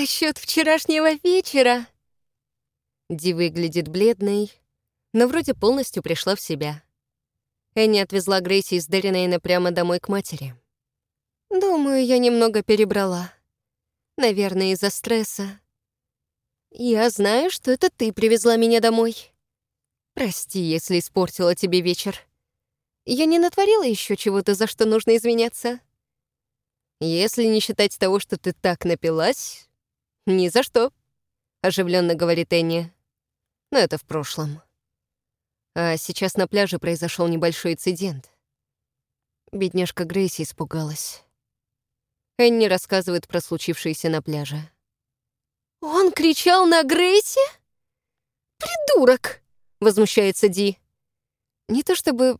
Насчет вчерашнего вечера. Ди выглядит бледной, но вроде полностью пришла в себя. Энни отвезла Грейси из Деринейна прямо домой к матери. Думаю, я немного перебрала. Наверное, из-за стресса. Я знаю, что это ты привезла меня домой. Прости, если испортила тебе вечер. Я не натворила еще чего-то, за что нужно извиняться. Если не считать того, что ты так напилась, ни за что, оживленно говорит Энни. Но это в прошлом. А сейчас на пляже произошел небольшой инцидент. Бедняжка Грейси испугалась. Энни рассказывает про случившееся на пляже. «Он кричал на Грейси? Придурок!» — возмущается Ди. Не то чтобы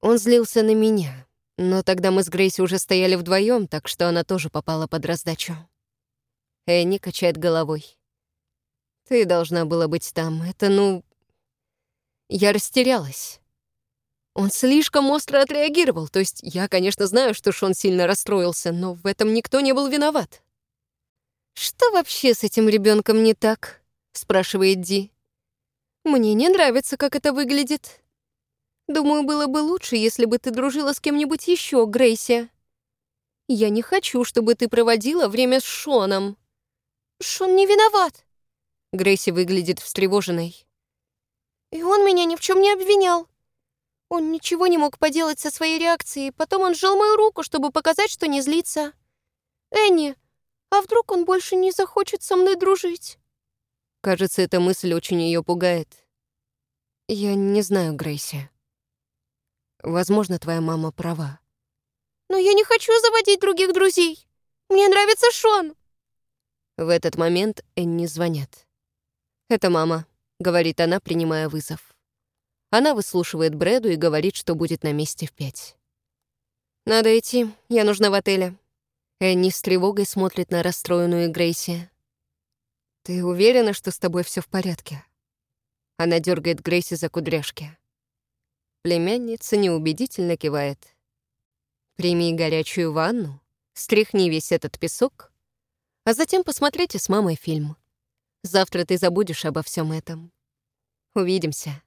он злился на меня, но тогда мы с Грейси уже стояли вдвоем, так что она тоже попала под раздачу. Энни качает головой. «Ты должна была быть там. Это, ну...» Я растерялась. Он слишком остро отреагировал, то есть я, конечно, знаю, что Шон сильно расстроился, но в этом никто не был виноват. «Что вообще с этим ребенком не так?» — спрашивает Ди. «Мне не нравится, как это выглядит. Думаю, было бы лучше, если бы ты дружила с кем-нибудь еще, Грейси. Я не хочу, чтобы ты проводила время с Шоном». «Шон не виноват», — Грейси выглядит встревоженной. «И он меня ни в чем не обвинял. Он ничего не мог поделать со своей реакцией. Потом он сжал мою руку, чтобы показать, что не злится. «Энни, а вдруг он больше не захочет со мной дружить?» Кажется, эта мысль очень ее пугает. Я не знаю, Грейси. Возможно, твоя мама права. Но я не хочу заводить других друзей. Мне нравится Шон. В этот момент Энни звонят. «Это мама», — говорит она, принимая вызов. Она выслушивает Брэду и говорит, что будет на месте в пять. «Надо идти, я нужна в отеле». Энни с тревогой смотрит на расстроенную Грейси. «Ты уверена, что с тобой все в порядке?» Она дергает Грейси за кудряшки. Племянница неубедительно кивает. «Прими горячую ванну, стряхни весь этот песок, а затем посмотрите с мамой фильм. Завтра ты забудешь обо всем этом. Увидимся».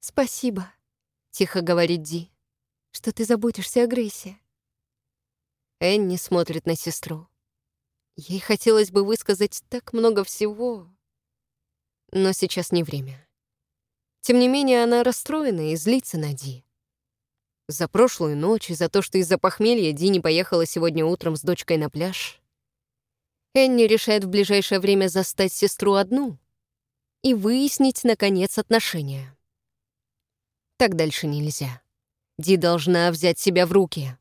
«Спасибо», — тихо говорит Ди, «что ты заботишься о Грейсе». Энни смотрит на сестру. Ей хотелось бы высказать так много всего, но сейчас не время. Тем не менее, она расстроена и злится на Ди. За прошлую ночь и за то, что из-за похмелья Ди не поехала сегодня утром с дочкой на пляж. Энни решает в ближайшее время застать сестру одну и выяснить, наконец, отношения. Так дальше нельзя. Ди должна взять себя в руки.